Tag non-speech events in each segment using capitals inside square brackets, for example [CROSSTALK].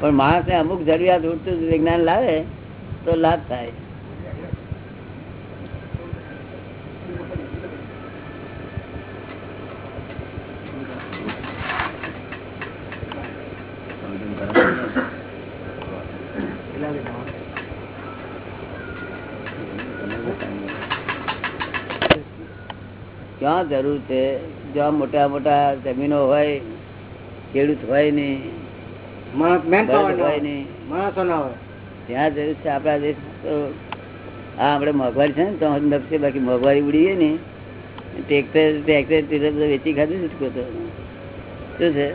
પણ માણસ ને અમુક જરૂરિયાત ઉઠતું વિજ્ઞાન લાવે, તો લાભ થાય. ક્યાં જરૂર છે? જ્યાં મોટા મોટા જમીનો હોય ખેડૂત હોય ના હોય ત્યાં જરૂર છે આપણા દેશ તો આ આપણે મોંઘવારી છે ને તો નફશે બાકી મોંઘવારી ઉડી ગઈ ને ટ્રેક્ટર ટ્રેક્ટર વેચી ખાધું છૂટકો તો. શું છે?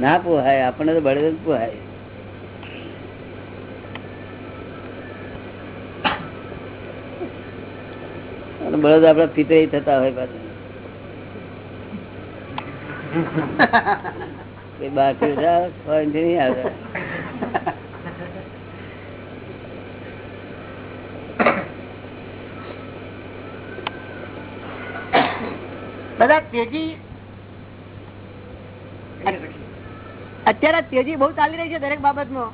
ના પોહાય આપણને તો બળદ જ પોહાય. અને બળદ આપડા પિતરી થતા હોય પાછું. એ બાકી પોઈન્ટ નહીં આવે. તેજી અત્યારે તેજી બહુ ચાલી રહી છે દરેક બાબતમાં.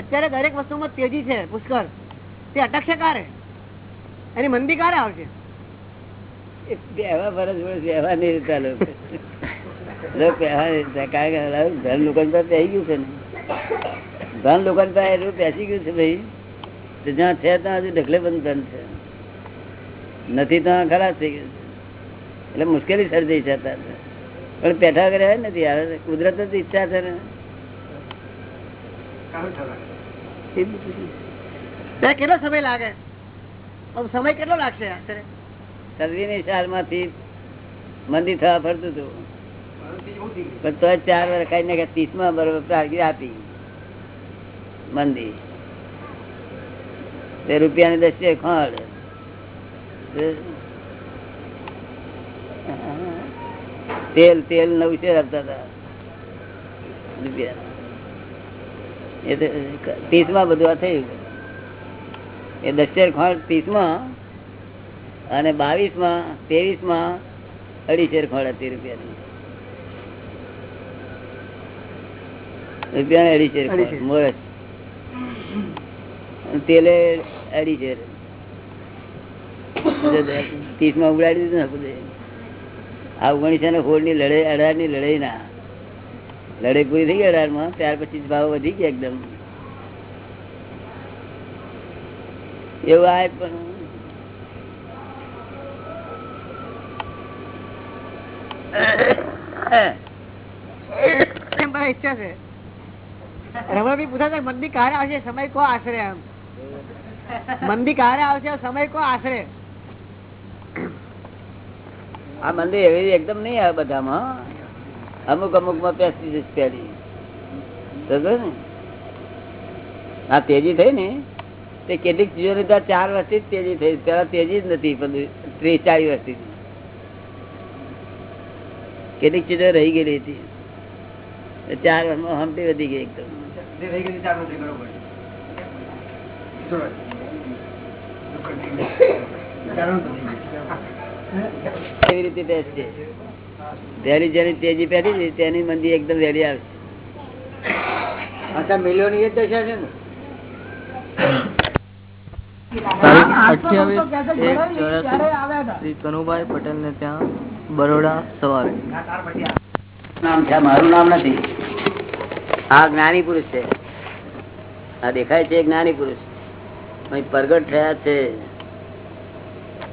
અત્યારે દરેક વસ્તુમાં તેજી છે પુષ્કળ. તે અટકશે કારે એની મંદી કારે આવશે? એ બેહવા ફરજ પડે બેહવા નહીં રહેતા ધન લોકો પાસે ગયું છે ને. ધન લોકો એટલું બેસી ગયું છે ભાઈ તો જ્યાં છે ત્યાં હજુ ઢગલે બંધ ધન છે. નથી ત્યાં ખરાબ થઈ ગયું એટલે મુશ્કેલી સર્જાઈ છે અત્યારે. પણ પેઠા કર્યા નથી હવે કુદરત જ ઈચ્છા છે ને. કેટલો સમય લાગે? સમય કેટલો લાગશે આશરે સદવીની સાલમાંથી મંદી થવા ફરતું હતું. પણ માં દ્રષ્ટિએ ખોળ. તેલ તેલ નવસે આપતા હતા. રૂપિયા. એ તો બધું આ થયું. એ દસેર ખોળ ત્રીસમાં અને બાવીસમાં ત્રેવીસમાં અઢીસેર ખોળ હતી રૂપિયાની. રૂપિયા ખોળ, મોરસ. તેલે છે. ત્રીસમાં ઉડાડી દીધું ને આ ઓગણીસો ને સોળની લડાઈ અઢારની લડાઈ ના. લડાઈ પૂરી થઈ ગઈ અઢારમાં ત્યાર પછી ભાવ વધી ગયા એકદમ. એવું આ પણ. ઈચ્છા છે. રમણભાઈ પૂછા છે, મંદી કારે આવશે, સમય કો આશરે એમ. મંદી ક્યારે આવશે, સમય કો આશરે. આ મંદિર એવી એકદમ નહીં આવે બધામાં અમુક અમુકમાં પેસી જશે પેલી. ને? આ તેજી થઈ ને, તે કેટલીક ચીજો ચાર વર્ષથી જ તેજી થઈ પેલા તેજી જ નથી બધું ત્રીસ ચાલીસ વર્ષથી. કેટલીક ચીજો રહી ગયેલી હતી. ચાર વર્ષમાં હમટી વધી ગઈ એકદમ. એવી રીતે બેસશે વહેલી જેની તેજી પહેરી તેની મંદી એકદમ વહેલી આવશે અચ્છા મિલિયોની એ દશા છે ને? શ્રી કનુભાઈ પટેલ ત્યાં બરોડા સવારે. નામ છે મારું નામ નથી. આ જ્ઞાની પુરુષ છે. આ દેખાય છે જ્ઞાની પુરુષ. પ્રગટ થયા છે.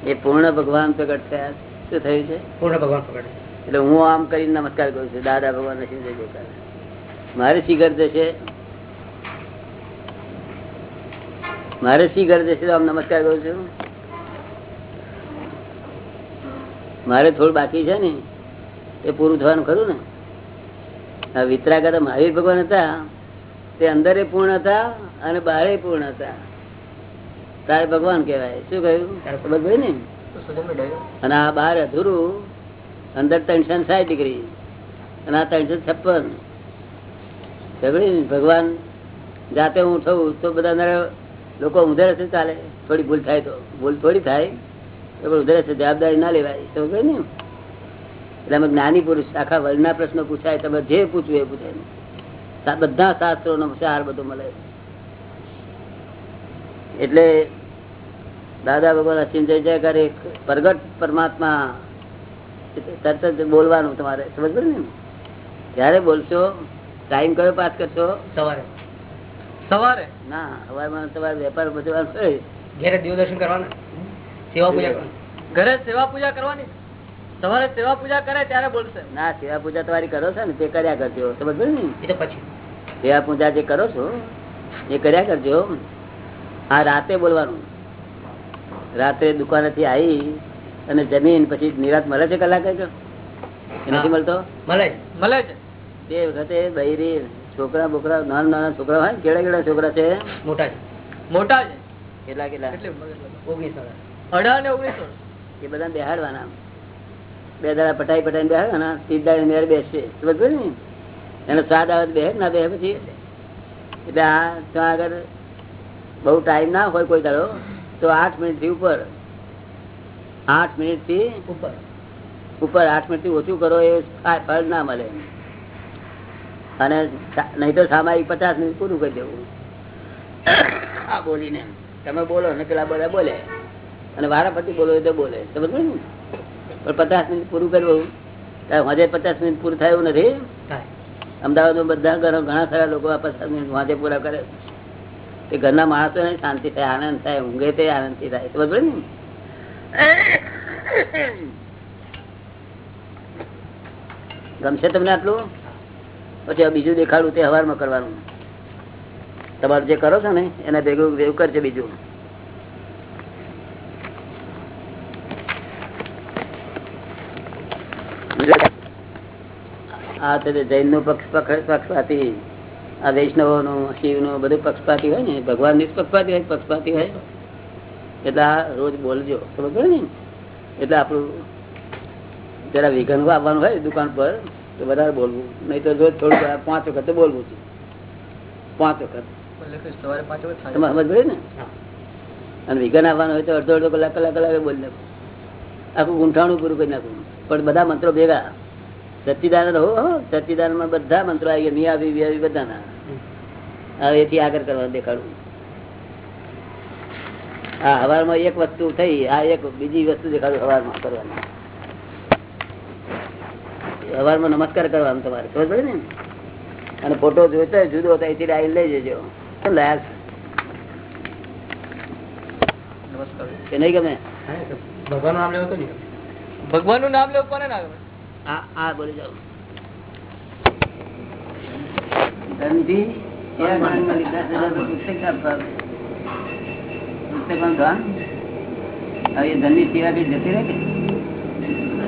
એ પૂર્ણ ભગવાન પ્રગટ થયા શું થયું છે? પૂર્ણ ભગવાન પ્રગટ એટલે હું આમ કરીને નમસ્કાર કરું છું. દાદા ભગવાન મારે શી ઘર જશે. મારે શી ઘર જશે તો આમ નમસ્કાર કરું છું. મારે થોડું બાકી છે ને એ પૂરું થવાનું ખરું ને? આ વિતરાગા તો મહાવીર ભગવાન હતા. તે અંદર પૂર્ણ હતા અને બહાર પૂર્ણ હતા. તારે ભગવાન કેવાય શું કહ્યું? ખબર ભાઈ ને? અને આ બહાર અધૂરું અંદર ત્રણસો સાઠ ડિગ્રી. અને આ ત્રણસો છપ્પન. ભગવાન જાતે હું થવું તો બધા લોકો ઉધર હશે ચાલે. થોડી ભૂલ થાય તો. ભૂલ થોડી થાય તો ઉધર હશે. જવાબદારી ના લેવાય. સમજ ને? એટલે અમે જ્ઞાની પુરુષ આખા વર્ણના પ્રશ્નો પૂછાય તમે જે પૂછવું એ પૂછાય. બધા શાસ્ત્રો નો સાર બધો મળે. એટલે દાદા ભગવાન અચિંત જય જયકાર એક પ્રગટ પરમાત્મા તરત જ બોલવાનું તમારે સમજ પડે ને? ક્યારે બોલશો? ટાઈમ કયો પાસ કરશો? સવારે. સવારે? ના સવારમાં તમારે વેપાર હોય. ઘેરે દેવદર્શન કરવાના? સેવા પૂજા ઘરે સેવા પૂજા કરવાની? સવારે સેવા પૂજા કરે ત્યારે બોલશે. ના સેવા પૂજા તમારી કરો છો ને તે કર્યા કરજો. સમજ ને? પછી. સેવા પૂજા જે કરો છો એ કર્યા કરજો આ રાતે બોલવાનું. રાત્રે દુકાનેથી આવી અને જમીન પછી નિરાત મળે છે કલાક નથી મળતો? મળે મળે છે. તે વખતે બૈરી છોકરા બોકરા નાના નાના છોકરા હોય કેળા કેળા છોકરા છે? મોટા છે. મોટા છે. કેટલા કેટલા? ઓગણીસો અઢાર ને ઓગણીસો એ બધા બેહાડવાના. બે દાડા પટાઈ પટાઈ બે સીધા મેળ બેસશે સમજ ને? એનો સ્વાદ આવે બે ના બે પછી એટલે આ ત્યાં આગળ બહુ ટાઈમ ના હોય કોઈ દાડો તો આઠ મિનિટથી ઉપર આઠ મિનિટથી ઉપર. ઉપર આઠ મિનિટથી ઓછું કરો એ ફળ ના મળે. અને નહીં તો સામાયિક પચાસ મિનિટ પૂરું કરી દેવું. આ બોલીને. તમે બોલો ને પેલા બધા બોલે. અને વારાફરતી બોલો તો બોલે. સમજ ને? પણ પચાસ મિનિટ પૂરું કરવું વાંધે પચાસ મિનિટ પૂરું થાય એવું નથી? અમદાવાદમાં બધા ઘરો ઘણા ખરા લોકો આ પચાસ મિનિટ વાંધે પૂરા કરે. તે ઘરના માણસો ને શાંતિ થાય આનંદ થાય ઊંઘે તે આનંદથી થાય. બરોબર ને? ગમશે તમને આટલું? પછી બીજું દેખાડું તે હવારમાં કરવાનું. તમારું જે કરો છો ને એના ભેગું ભેગું કરજો બીજું. આ તો જૈનનું પક્ષ પક્ષ- પક્ષપાતી. આ વૈષ્ણવો નું શિવનું બધું પક્ષપાતી હોય ને ભગવાન નિષ્પક્ષપાતી પક્ષપાતી હોય પક્ષપાતી હોય. એટલે આ રોજ બોલજો ખબર ને? એટલે આપણું જરા વિઘન આવવાનું હોય દુકાન પર તો વધારે બોલવું. નહીં તો રોજ થોડું પાંચ વખત તો બોલવું છે પાંચ વખત. સવારે પાંચ વખત થાય. તમે સમજ પડી ને? અને વિઘન આવવાનું હોય તો અડધો અડધો કલાક કલાક કલાકે બોલી નાખું. આખું ગુંઠાણું પૂરું કરી નાખું. પણ બધા મંત્રો ભેગા. સચ્ચિદાનંદ હો હો, સચ્ચિદાનંદમાં બધા મંત્રો આવી ગયા. મિયા બીવી આવી બધાના. હવે એથી આગળ કરવા દેખાડું. હા હવારમાં એક વસ્તુ થઈ આ એક બીજી વસ્તુ દેખાડું હવારમાં કરવાની. હવારમાં નમસ્કાર કરવાનો તમારે ખબર પડે ને? અને ફોટો જોઈતો જુદો હતો એથી લાઈન લઈ જજો. લાયા લાયક. નમસ્કાર. નહીં ગમે? ભગવાન નામ લેવું તો નહીં ભગવાનનું નામ લેવું કોને ના ગમે? આ આ બોલી જાઓ. ધનથી ધનની સેવા કઈ જતી રહે કે?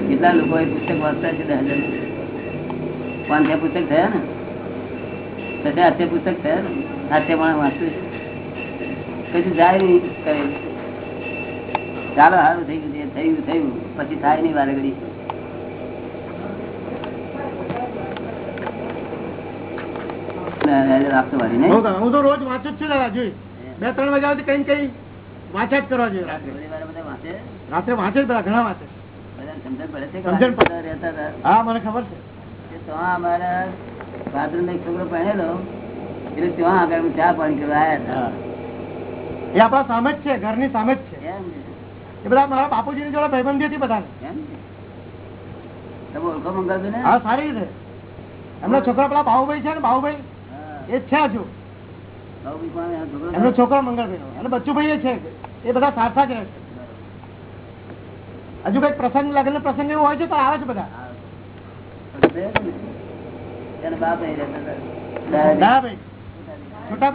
કેટલા લોકો એ પુસ્તક વાંચતા છે દસ હજાર પાંચ છ પુસ્તક થયા ને? પછી હાથે પુસ્તક થયા ને? હાથે પણ વાંચ્યું છે. કશું જાય નહીં કરે. ચાલો સારું થઈ ગયું છે, થયું થયું. પછી થાય નહીં વારે ઘડી આપતો વારી નહીં હું તો- રોજ વાંચું જ છું દાદા જોઈ બે ત્રણ વાગ્યા સુધી કઈ કઈ વાંચા જ કરવા જોઈએ રાત્રે વાંચે? રાત્રે વાંચે જ ઘણા વાંચે. હા મને ખબર છે. ત્યાં અમારા ભાદરનો એક છોકરો ભણેલો એટલે ત્યાં આગળ અમે ચા પાણી કરવા આવ્યા એ આપણા સામે જ છે ઘરની સામે જ છે. એ બધા મારા બાપુજીની જોડે ભાઈબંધી હતી બધા ને? તમે ઓળખો મંગાવજો ને? હા સારી રીતે. એમના છોકરા પેલા બાહુભાઈ છે ને હા. એ છે હજુ એમનો છોકરો મંગળભાઈ અને બચ્ચુભાઈ એ છે એ બધા સારસા જ રહેશે હજુ કઈ પ્રસંગ લગ્ન પ્રસંગ એવું હોય છે તો આવે છે બધા હા. છે ને? એના બાપ અહીં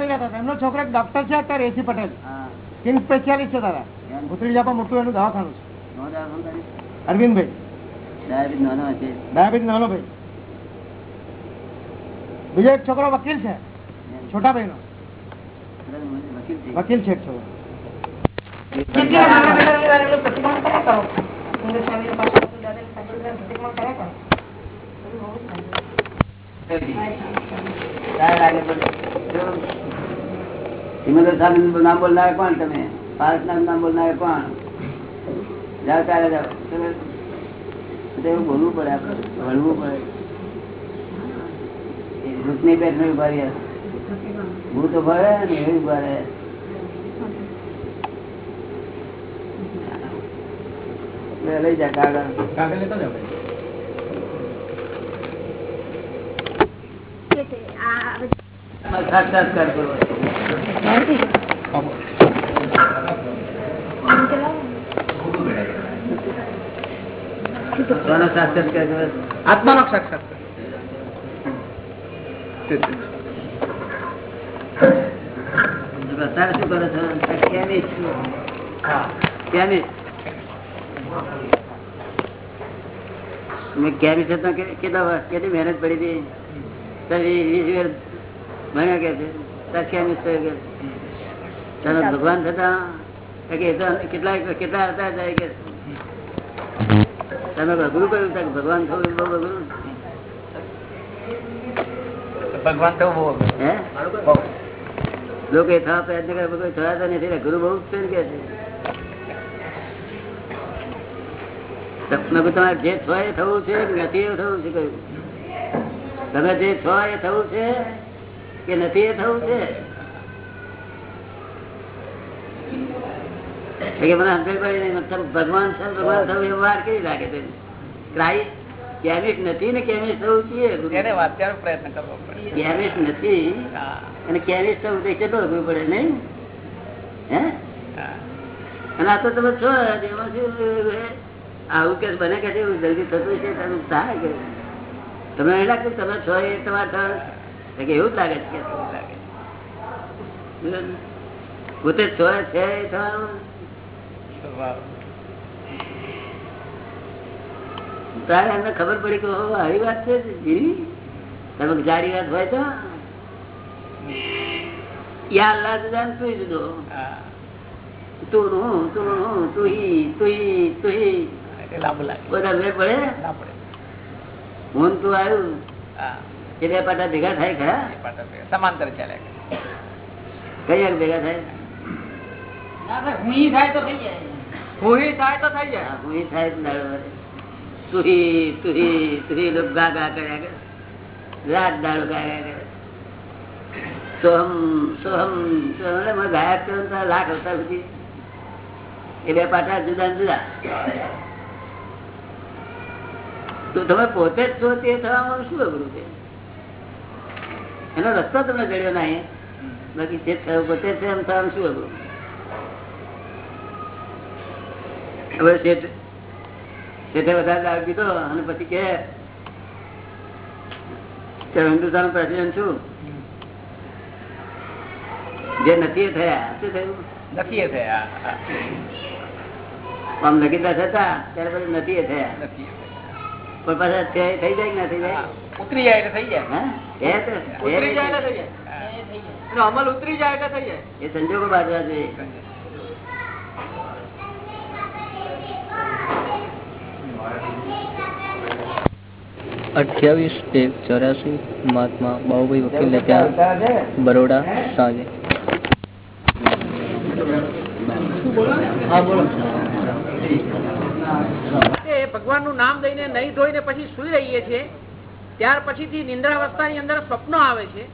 રહેતા હતા. એમનો છોકરો ડોક્ટર છે અત્યારે એસી પટેલ. કિંગ સ્પેશિયાલિસ્ટ છે તારા એમ. જાપા મોટું એનું દવાખાનું છે? અરવિંદભાઈ ડાયાબિટીસ નાનો ભાઈ બીજો એક છોકરો વકીલ છે. છોટા ભાઈ નો વકીલ છે. એક છોકરો. નામ બોલનાર કોણ તમે? પારસનાથ નામ બોલનાર કોણ? જાઓ ત્યારે જાઓ. તમે એવું બોલવું પડે આપડે વળવું પડે. એ પેટ બેઠને ઊભા રહ્યા હું ભરે ને એ ઊભા રહે લઈ જા કાગળ. કાગળ લેતો સાક્ષાત્કાર કરવો સાક્ષાત્કાર કરવો આત્માનો સાક્ષાત અત્યારે શું કરો છો કેમિસ્ટ છું. કેમિસ્ટ મેં કેમિસ્ટ હતા કે- કેટલા વર્ષ કેટલી મહેનત પડી હતી? ભણ્યા કે છે ભગવાન થતા કેટલા કેટલા હતા? કે તમે અઘરું કર્યું ભગવાન થવું બહુ અઘરું ભગવાન તો બહુ લોકો એ થવા પ્રયત્ન કરે કોઈ થયા નથી ગુરુ બહુ છે કે તમારે જે છો એ થવું છે નથી એ થવું છે કહ્યું તમે જે છો એ થવું છે કે નથી એ થવું છે? મને સમજણ પડી નહીં મતલબ ભગવાન છે ભગવાન થવું એ વાર કેવી લાગે છે? ક્રાઇસ્ટ કેમિસ્ટ નથી ને કેમિસ્ટ થવું એને છીએ વાંચવાનો પ્રયત્ન કરવો પડે. કેમિસ્ટ નથી. અને કેમિસ્ટ થવું તો કેટલું અઘરું પડે નહીં? હે. અને આ તો તમે છો એમાં શું આવું કે બને કે જલ્દી થતું છે તમે થાય કે? તમે નહીં લાગતું તમે છો એ તમારે? કે એવું જ લાગે છે. લાગે. પોતે છો એ છે એ થવાનું સ્વભાવ. તારે એમને ખબર પડી કે આવી વાત છે? જીવી તમે જાડી વાત હોય તો? યા અલ્લાહ જુદા ને તું જુદો હા. તું હું તું હું તું તું તું બધા મેળ પડે? ના પડે. હું તું આવ્યું? એ બે પાટા ભેગા થાય ખરા. સમાંતર ચાલે. કઈ યાર ભેગા થાય? હું થાય તો થઈ જાય. હું થાય તો થઈ જાય. હું વળે. તુહી તુહી તુહી લોક ગા ગા કર્યા કરે. રાત ગાયા કરે. સોહમ સોહમ સોહમ મને ગાયા જ તો લાખ અવતાર સુધી. એ બે પાટા જુદા જુદા. તો તમે પોતે જ છો તે થવામાં શું અઘરું છે એનો રસ્તો તમને જડ્યો નહીં બાકી જે થયું પોતે છે એમ થવાનું શું અઘરું હવે શેઠ શેઠે વધારે દારૂ પીધો અને પછી કે હિન્દુસ્તાન પ્રેસિડેન્ટ છું. જે નથી થયા. શું થયું? નથી થયા. આમ થતા ત્યારે પછી થયા. પણ પાછા થઈ જાય કે ના થઈ જાય? ઉતરી જાય એટલે થઈ જાય. ઉતરી જાય એટલે થઈ જાય. અમલ ઉતરી જાય એટલે થઈ જાય. એ સંજોગો બાજવા જોઈએ. અઠ્યાવીસ એક ચોરાસી મહાત્મા બાહુભાઈ વકીલને ત્યાં બરોડા સાંજે. હા બોલો ભગવાનનું નામ દઈને નહીં ધોઈને પછી સુઈ રહીએ છીએ, ત્યાર પછીથી નિંદ્રાવસ્થાની અંદર સ્વપ્નો આવે છે.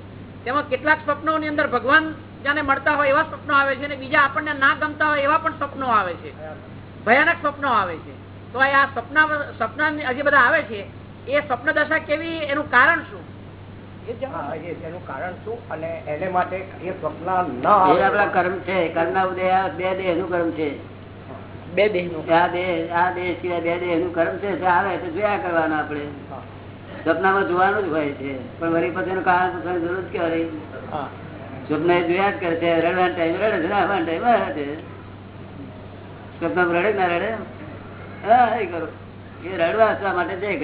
તેમાં કેટલાક સ્વપ્નોની અંદર ભગવાન જાને મળતા હોય એવા સ્વપ્નો આવે છે અને બીજા આપણને ના ગમતા હોય એવા પણ સ્વપ્નો આવે છે. ભયાનક સ્વપ્નો આવે છે. તો આ સપના સપના હજી બધા આવે છે એ સ્વપ્ન દશા કેવી? એનું કારણ શું. એનું કારણ શું? અને એને માટે એ સ્વપ્ન ન આપણા કર્મ છે. કર્મ ના ઉદય બે દેહનું કર્મ છે. બે દેહનું આ દેહ આ દેહ સિવાય બે દેહનું કર્મ છે. આવે તો જોયા કરવાનું આપણે? સપનામાં જોવાનું જ હોય છે. પણ વળી પછી એનું કારણ પૂછવાની જરૂર જ હા. સ્વપ્ન એ જોયા જ કરે છે. રડવાના ટાઈમ રડે છે. આવવાનો ટાઈમ રડે છે. સ્વપ્ન રડે ના રડે? હા એ કરો. એ રડવા હસવા માટે જ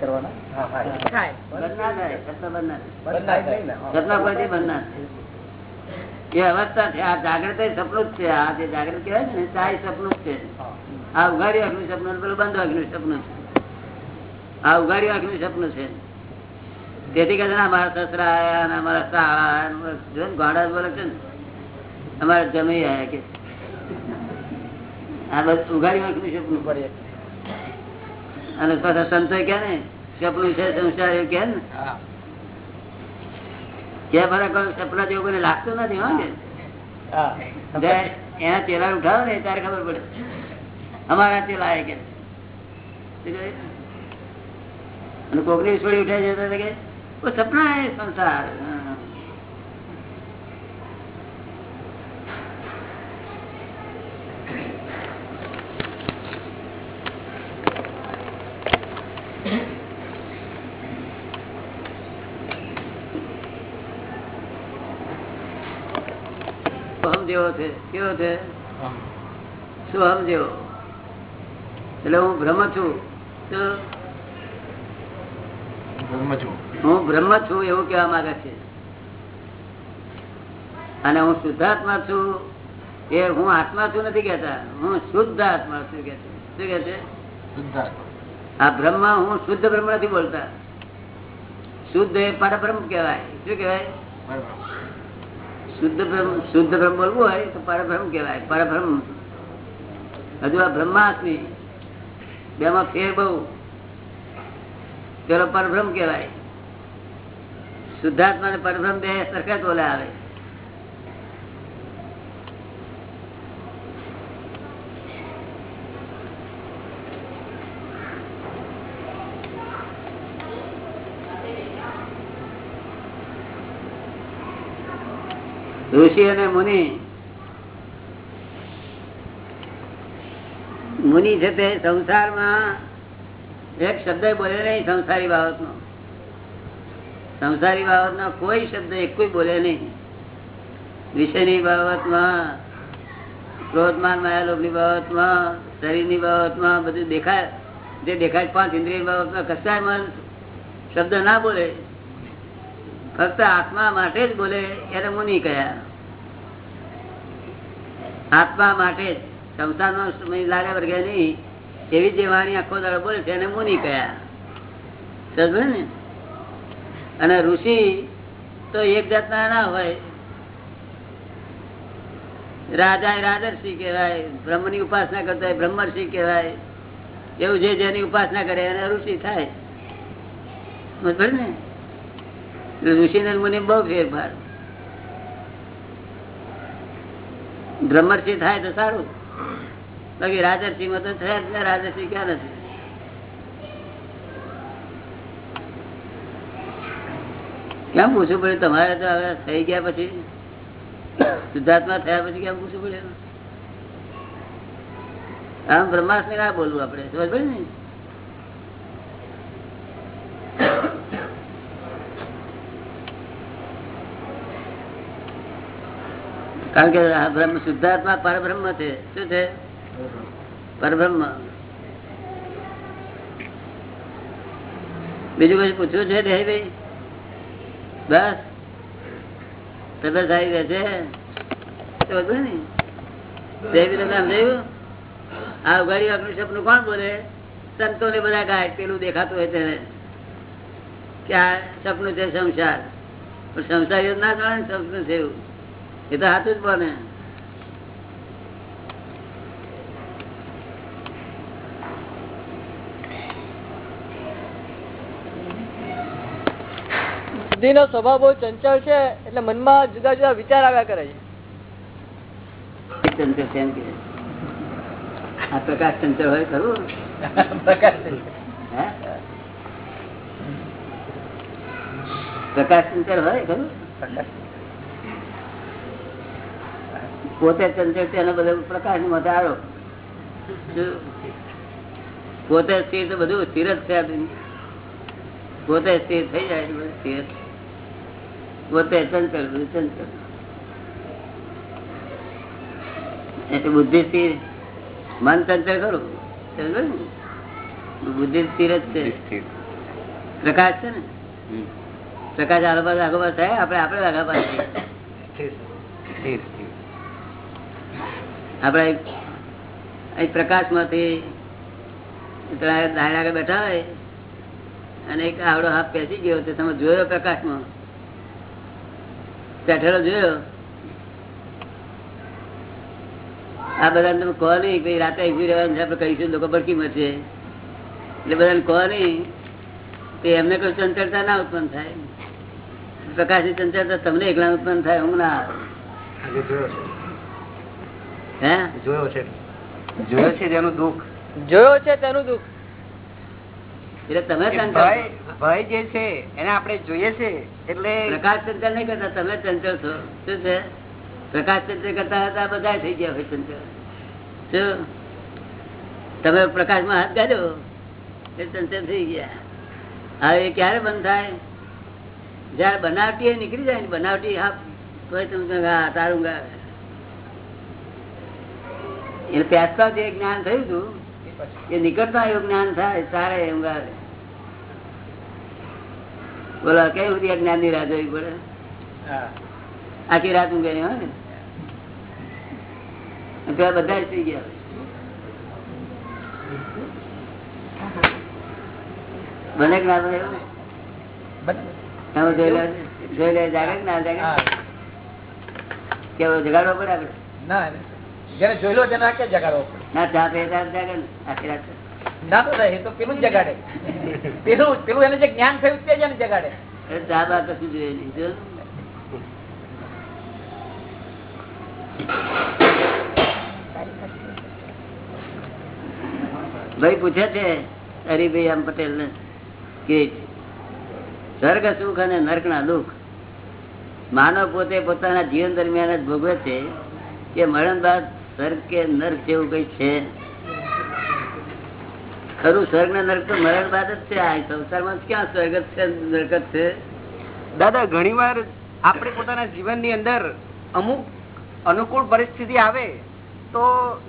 કરવાના? હા, હા. થાય. બંધ ના થાય. સપના બંધ ના થાય. બંધ થાય નહીં ને, હા. સપના કોઈથી બંધ ના થાય. એ અવસ્થા છે. જાગૃત સપનું જ છે. આ જે જાગૃત કહેવાય છે ને તે સપનું જ છે. આ ઉઘાડી આંખનું સપનું પેલું બંધ આંખનું સપનું છે. આ ઉઘાડી આંખનું સપનું છે. તેથી કહે છે ને અમારા સસરા આયા અમારા સાળા ગાંડા જ બોલે છે ને અમારા જમી આયા કે. આ બસ ઉઘાડી આંખનું સપનું અને પાછા સંતો કે ને સપનું છે સંસાર એવું કે ને. કે ફરક સપના જેવું કોઈને લાગતું નથી હો કે? એના ચેલા ઉઠાવો ને ત્યારે ખબર પડે. અમારા ચેલા આવે કે. અને કોકની છોડી ઉઠાઈ જતા કે સપના હે સંસાર હા. અહમ જેવો છે? કેવો છે? સ્વહમ જેવો? એટલે હું બ્રહ્મ છું હું બ્રહ્મ છું એવું કેવા માંગે છે. અને હું શુદ્ધાત્મા છું એ હું આત્મા છું નથી કેતા હું શુદ્ધ આત્મા છું કે શું કે છે? આ બ્રહ્મ હું શુદ્ધ બ્રહ્મ નથી બોલતા. શુદ્ધ એ પરબ્રહ્મ કહેવાય. શું કહેવાય? શુદ્ધ બ્રહ્મ શુદ્ધ બ્રહ્મ બોલવું હોય તો પરબ્રહ્મ કહેવાય. પરબ્રહ્મ. હજુ આ બ્રહ્માસ્મી, બેમાં ફેર બહુ. પેલો પરબ્રહ્મ કહેવાય. શુદ્ધાત્મા ને પરબ્રહ્મ બે સરખા બોલે આવે ઋષિ અને મુનિ. મુનિ છે તે સંસારમાં એક શબ્દ બોલે નહીં, સંસારી બાબતનો. સંસારી બાબતનો કોઈ શબ્દ એક બોલે નહીં. વિષયની બાબતમાં, ક્રોધમાન માયાલોભની બાબતમાં, શરીરની બાબતમાં બધું દેખાય. જે દેખાય પાંચ ઇન્દ્રિય બાબતમાં મન શબ્દ ના બોલે. ફક્ત આત્મા માટે જ બોલે, એને મુનિ કયા આત્મા માટે સંસારનો સમય લાગે વર્ગે નહીં. એવી જે વાણી આખો દાડો બોલે છે, એને મુનિ કયા. ને? અને ઋષિ તો એક જાતના ના હોય. રાજા રાજર્ષિ કહેવાય, બ્રહ્મની ઉપાસના કરતા હોય, બ્રહ્મર્ષિ કહેવાય. એવું જે જેની ઉપાસના કરે એને ઋષિ થાય. ને? ઋષિ ને મુનિ બહુ ફેરફાર. બ્રહ્મર્ષિ થાય તો સારું. બાકી રાજર્ષિ માં તો થયા જ રાજર્ષિ ક્યાં નથી? કેમ પૂછવું પડ્યું તમારે તો હવે થઈ ગયા પછી? શુદ્ધાત્મા થયા પછી કેમ પૂછવું પડ્યું આમ બ્રહ્માસ્ત્ર ને બોલવું આપડે સમજ પડે ને? કારણ કે આ બ્રહ્મ શુદ્ધાત્મા પરબ્રહ્મ છે. શું છે? પરબ્રહ્મ. બીજું કઈ પૂછવું છે દેહભાઈ? બસ. તબિયત સારી રહે છે? સપનું કોણ બોલે? સંતો ને બધા ગાય પેલું દેખાતું હોય તેને. કે સપનું છે સંસાર. પણ સંસાર ના જાણે સપનું છે એ તો હાથું જ બને બુદ્ધિ નો સ્વભાવ બહુ ચંચળ છે એટલે મનમાં જુદા જુદા વિચાર આવ્યા કરે છે. આ પ્રકાશ ચંચળ હોય ખરું? પ્રકાશ ચંચળ. હોય ખરું? પોતે ચંચળ છે એનો બધો પ્રકાશ નો વધારો પોતે સ્થિર તો બધું સ્થિર જ છે પોતે સ્થિર થઈ જાય એટલે બધું સ્થિર. પોતે ચંચળ બધું ચંચળ. એટલે બુદ્ધિ સ્થિર. મન ચંચળ ખરું? બુદ્ધિ સ્થિર જ છે. પ્રકાશ છે ને? પ્રકાશ આગળ આગળ થાય? આપણે આપણે આગળ. આપણે અહીં પ્રકાશમાંથી દાયરા આગળ બેઠા હોય અને એક આવડો હાથ પેસી ગયો તો તમે જોયો પ્રકાશમાં? બેઠેલો જોયો? આ બધા તમે કહો નહીં ભાઈ રાતે ઊભી રહેવાનું આપણે કહીશું લોકો ભડકી મળશે એટલે બધાને કહો નહીં તે એમને કોઈ ચંચળતા ના ઉત્પન્ન થાય. પ્રકાશની ચંચળતા તમને એકલા ઉત્પન્ન થાય, હું ના. આવે. હે? જોયો છે. જોયો છે જેનું દુઃખ. જોયો છે તેનું દુઃખ. એટલે તમે ભય જે છે એને આપણે જોઈએ છે એટલે પ્રકાશ ચંચળ નહીં કરતા તમે ચંચળ છો. શું છે? પ્રકાશ ચંચળ કરતા હતા બધા થઈ ગયા હોય ચંચળ શું? તમે પ્રકાશમાં હાથ ગાડ્યો એ ચંચળ થઈ ગયા. હવે એ ક્યારે બંધ થાય? જયારે બનાવટી એ નીકળી જાય ને બનાવટી હા તોય તમે હા તારું ગા એટલે પેસતા જે જ્ઞાન થયું હતું એ નીકળતા એવું જ્ઞાન થાય સારા ઊંઘ ગાળે બોલો કઈ બધી જ્ઞાનની રાહ જોવી પડે? આખી રાત ઊંઘે નહીં હોય ને? પેલા બધા જ થઈ ગયા બને જ્ઞાન એવું? જોઈ લે જાગે ના જાગે કેવો જગાડવો પડે આપડે ના. જેને જોઈ લો તેને આખે જગાડો. ના ને તો એ તો પેલું જ જગાડે. પેલું પેલું એને જે જ્ઞાન થયું તે જેને જગાડે. દાદા કશું જોઈએ ભાઈ પૂછે છે હરિભાઈ આમ પટેલ ને કે સ્વર્ગ સુખ અને નર્ક ના દુઃખ માનવ પોતે પોતાના જીવન દરમિયાન જ ભોગવે છે કે મરણ બાદ સ્વર્ગ કે નર્ક જેવું કઈ છે? ખરું સ્વર્ગ ને નર્ક તો મરણ બાદ જ છે, આ સંસારમાં ક્યાં સ્વર્ગ છે, નર્ક છે? દાદા ઘણી વાર આપણે પોતાના જીવનની અંદર અમુક અનુકૂળ પરિસ્થિતિ આવે તો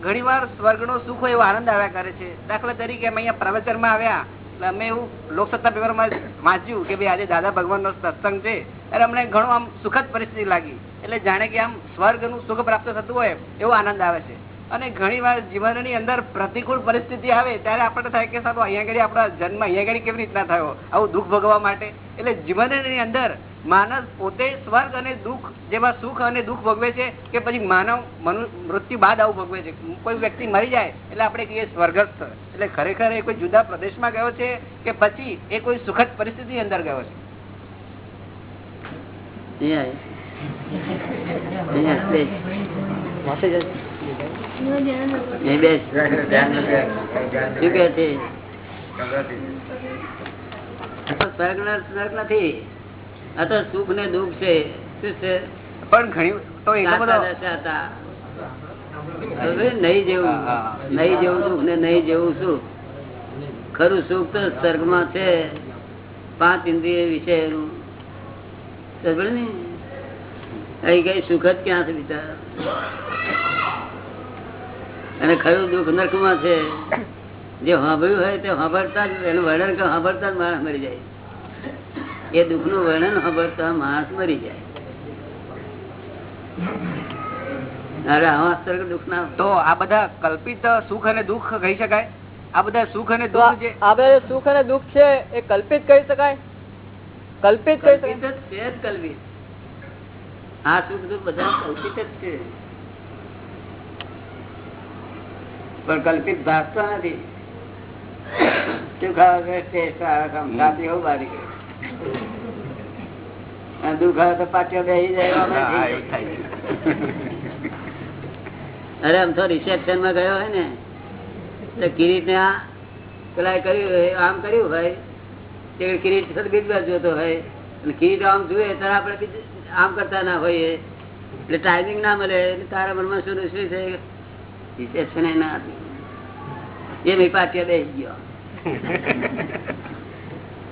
ઘણી વાર સ્વર્ગ નો સુખ એવો આનંદ આવ્યા કરે છે. દાખલા તરીકે અહીંયા પ્રવચનમાં આવ્યા અમે એવું લોકસત્તા પેપરમાં વાંચ્યું કે ભાઈ આજે દાદા ભગવાનનો સત્સંગ છે. ત્યારે અમને ઘણો આમ સુખદ પરિસ્થિતિ લાગી. એટલે જાણે કે આમ સ્વર્ગનું સુખ પ્રાપ્ત થતું હોય એવો આનંદ આવે છે. અને ઘણી વાર જીવનની અંદર પ્રતિકૂળ પરિસ્થિતિ આવે ત્યારે આપણને થાય કે સારું અહીંયા આગળ આપણા જન્મ અહીંયા આગળ કેવી રીતના થયો? આવું દુઃખ ભોગવવા માટે. એટલે જીવનની અંદર માનસ પોતે સ્વર્ગ અને દુઃખ જેમાં સુખ અને દુઃખ ભોગવે છે કે પછી માનવ મૃત્યુ બાદ આવું ભોગવે છે. કોઈ વ્યક્તિ મરી જાય એટલે આપણે કહીએ સ્વર્ગસ્થ. એટલે ખરેખર એ કોઈ જુદા પ્રદેશમાં ગયો છે કે પછી એ કોઈ સુખદ પરિસ્થિતિ અંદર ગયો છે? સ્વર્ગ નર્ક નથી. આ તો સુખ ને દુઃખ છે. શું છે? પણ ઘણી તો નહીં જેવું નહીં જેવું સુખ ને નહીં જેવું સુખ. ખરું સુખ તો સ્વર્ગમાં છે. પાંચ ઇન્દ્રિય વિષયનું સમજ્યો ને અહીં કઈ સુખ જ ક્યાં છે બિચારા અને ખરું દુઃખ નરકમાં છે. જે સાંભળ્યું હોય તે સાંભળતા જ એનું વર્ણન સાંભળતા જ માણસ મરી જાય. એ દુઃખનું વર્ણન સાંભળતા માણસ મરી જાય. દુઃખ ના તો આ બધા કલ્પિત સુખ અને દુઃખ કહી શકાય? આ બધા સુખ અને દુઃખ જે આ બધા સુખ અને દુઃખ છે એ કલ્પિત કહી શકાય? કલ્પિત કહી શકાય? છે કલ્પિત. આ સુખ દુઃખ બધા કલ્પિત જ છે. પણ કલ્પિત ભાગતા નથી. શું ખાવા કે ટેસ્ટ આવે કામ છાતી એવું બારી. દુઃખ આવે તો પાછો બેસી જાય. અરે આમ તો રિસેપ્શનમાં ગયો હોય ને એટલે કિરીટ ને પેલા કર્યું આમ કર્યું હોય તે કિરીટ સદગીત જોતો હોય અને કિરીટ આમ જુએ ત્યારે આપણે આમ કરતા ના હોઈએ. એટલે ટાઈમિંગ ના મળે એટલે તારા મનમાં શું શું છે? રિસેપ્શન ના આપ્યું એ મેં પાટિયા બેસી ગયો.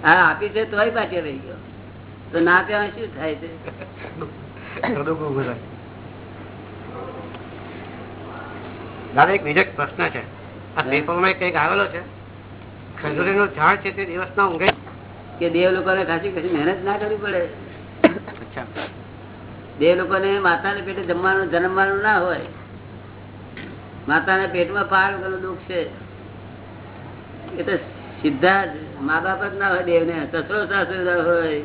હા આપી છે તોય પાટિયા રહી ગયો. તો ના ત્યાં શું થાય છે? દાદા એક બીજો પ્રશ્ન છે. આ પેપરમાં કંઈક આવેલો છે? ખજૂરી નો ઝાડ છે તે દિવસ ના ઊંઘે? કે દેવ લોકોને ખાસી ખાસી મહેનત ના કરવી પડે. દેવ લોકોને માતાને પેટે જમવાનું જન્મવાનું ના હોય. માતાના પેટમાં પાર વગરનું દુઃખ છે. એ તો સીધા જ મા બાપ જ ના હોય, દેવને સસરો સાસરો હોય,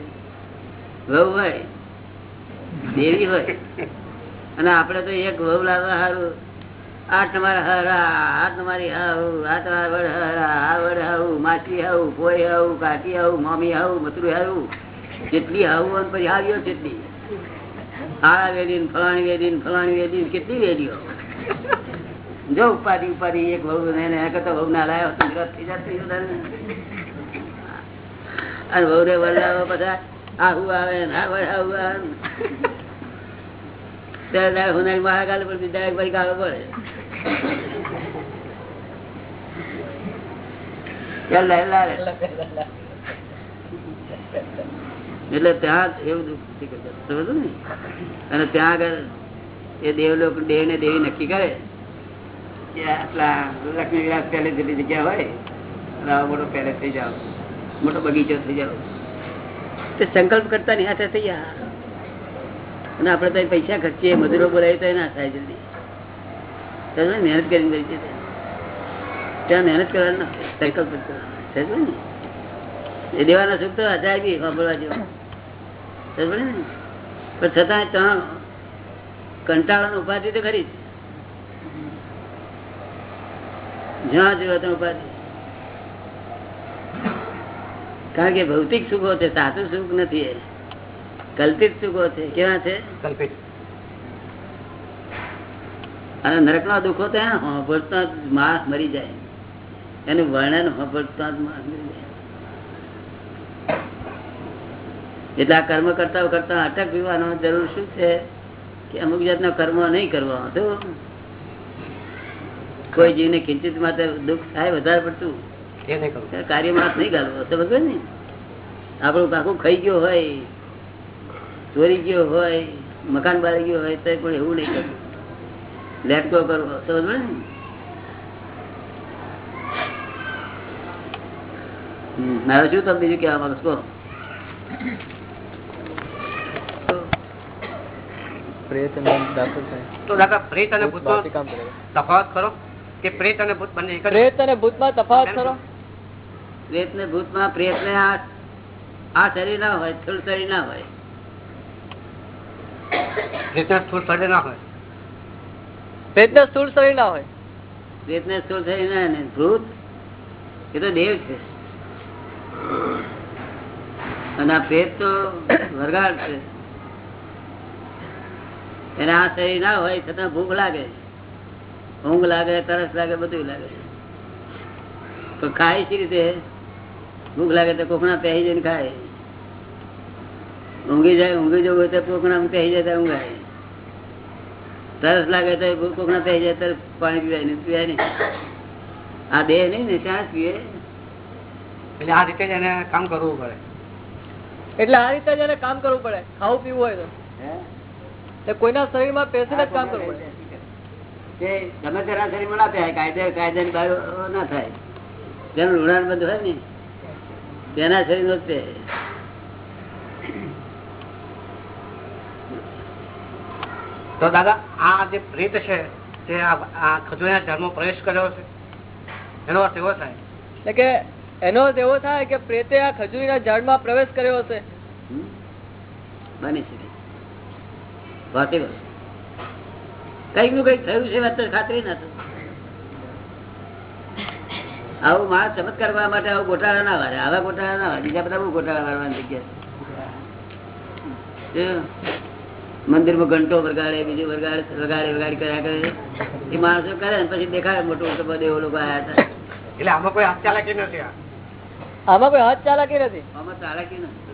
વહુ હોય, દેવી હોય. અને આપડે તો એક વહુ લાવવા સારું આ તમારા હરા આ તમારી હાવ આ તમારા વડ હરા, આ વડ હાવ માસી હાવ કોઈ આવું કાકી આવું મમ્મી આવું મથરું હાવ જેટલી હાવું અને પછી આવ્યો જેટલી. આ વેદી ફલાણી વેદી ને ફલાણી વેદી ને કેટલી વેદીઓ. જો ઉપાધિ ઉપાધિ, એક વહુ એના કરતા વહુ ના લાયો નિરાશ થઈ જતી. અને વહુ રે વરલાવો બધા આવું આવે ને આવે લે. એટલે ત્યાં એવું દુઃખ? અને ત્યાં આગળ એ દેવલોક દેવ ને દેવી નક્કી કરે લક્ષ્મી વિલાસ પેલે જેટલી જગ્યા હોય આવો મોટો પેલેસ થઈ જાવ મોટો બગીચો થઈ જાવ સંકલ્પ કરતા ની હાથે થઈ ગયા. અને આપડે તો પૈસા ખર્ચીએ, મજૂરો બોલાવીએ તો ના થાય જલ્દી. મહેનત કરીને કરી છે ત્યાં મહેનત કરવાનું સંકલ્પ કરવાનો. ને? એ સુખ તો હજાર બી સાંભળવા જેવા. પણ છતાં ત્યાં કંટાળાનો ઉપાધિ તો ખરી જ. જ્યાં જોયો તમે ઉપાધિ. કારણ કે ભૌતિક સુખો છે સાચું સુખ નથી કલ્પિત સુખો છે કેવા છે? કલ્પિત. અને નરક ના દુઃખો તો એને સાંભળતા જ માસ મરી જાય. એનું વર્ણન સાંભળતા જ માસ મરી જાય. એટલે આ કર્મ કરતા કરતા અટક પીવાનો જરૂર શું છે? કે અમુક જાતના કર્મ નહીં કરવા શું કોઈ જીવને કિંચિત માટે દુઃખ થાય વધારે પડતું કાર્યમાં હાથ નહીં ગાળવો. સમજ ને? આપણું કાકું ખાઈ ગયો હોય ચોરી ગયો હોય મકાન બાળી ગયો હોય તો પણ એવું નહીં કરવું. લેટકો કરવો. સમજ ને? મારે શું તમે બીજું કેવા માંગો છો? પ્રેત અને દાખલ થાય. તો દાદા પ્રેત અને ભૂત કામ કરે. તફાવત કરો. કે પ્રેત અને ભૂત બંને પ્રેત અને ભૂતમાં તફાવત કરો પ્રેત ને ભૂતમાં પ્રેત ને આ શરીર ના હોય સ્થુલ શરીર ના હોય. પ્રેતના સ્થૂળ શરીર ના હોય? પ્રેત ને સ્થૂળ શરીર ના હોય. પ્રેત ને સ્થૂળ શરીર ના હોય ભૂત એ તો દેવ છે. અને આ પ્રેત તો વરગાડ છે. એને આ શરીર ના હોય છતાં ભૂખ લાગે ઊંઘ લાગે તરસ લાગે બધું લાગે. તો ખાય શી રીતે? ભૂખ લાગે તો કોકણા પહેરી જઈને ખાય. ઊંઘી જાય ઊંઘી જવું હોય તો કોકણા પહેરી જાય તો ઊંઘાય. તરસ લાગે તો કોકણા પહેરી જાય તરસ પાણી પીવાય નહીં પીવાય નહીં. આ દેહ નહીં ને ત્યાં જ પીવે એટલે આ રીતે જ એને કામ કરવું પડે. એટલે આ રીતે જ એને કામ કરવું પડે. ખાવું પીવું હોય તો. કોઈના શરીરમાં પેસીને જ કામ કરવું પડે. તે ગમે તેના શરીરમાં ના થાય કાયદે કાયદાની બહાર ના થાય. તેનું ઋણાન બધું હોય ને તેના શરીરનો જ તે તો દાદા આ જે પ્રેત છે તે આ- આ ધર્મ પ્રવેશ કર્યો છે? એનો અર્થ એવો થાય. એટલે કે એનો અર્થ એવો થાય કે પ્રેતે આ ખજૂરીના ઝાડમાં પ્રવેશ કર્યો હશે. બની શકે. પોસિબલ કંઈકનું કંઈક થયું છે વાત ખાતરી ના આવું માણસ ચમત્કાર કરવા માટે આવું ગોટાળા ના વારે આવા ગોટાળા ના વારે બીજા બધા બહુ ગોટાળા વારવાની જગ્યા છે મંદિરમાં ઘંટો વરગાડે બીજું વરગાડે વગાડે વગાડી કર્યા કરે એ માણસો કરે ને પછી દેખાય મોટું મોટું બધે એવો લોકો આયા હતા. એટલે આમાં કોઈ હાથ ચાલાકી નથી આમાં કોઈ હાથ ચાલાકી નથી. આમાં ચાલાકી નથી.